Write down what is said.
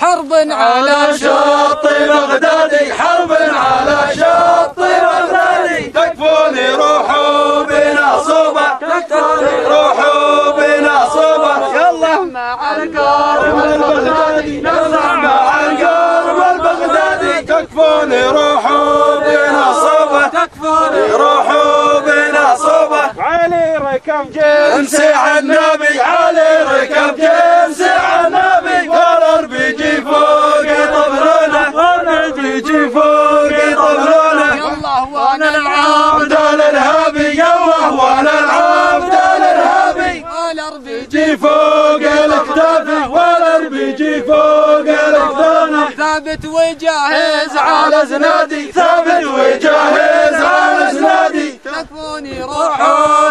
حرب على شط بغدادي حرب على شط بغدادي. تكفوني روحوا بنا صوبة تكفوني روحوا بنا صوبة. يلا. مع القارب البغدادي نطلع مع القرب البغدادي. تكفوني روحوا بنا صوبة تكفوني روحوا بنا صوبة. علي ركب جيم. امسي النبي علي ويجي فوقي طبلونه وأنا العبد الارهابي يوه وأنا العبد الارهابي يجي فوق الاكتاف والارب يجي فوق الاكتاف ثابت وجاهز على زنادي ثابت وجاهز على زنادي تكفوني روحه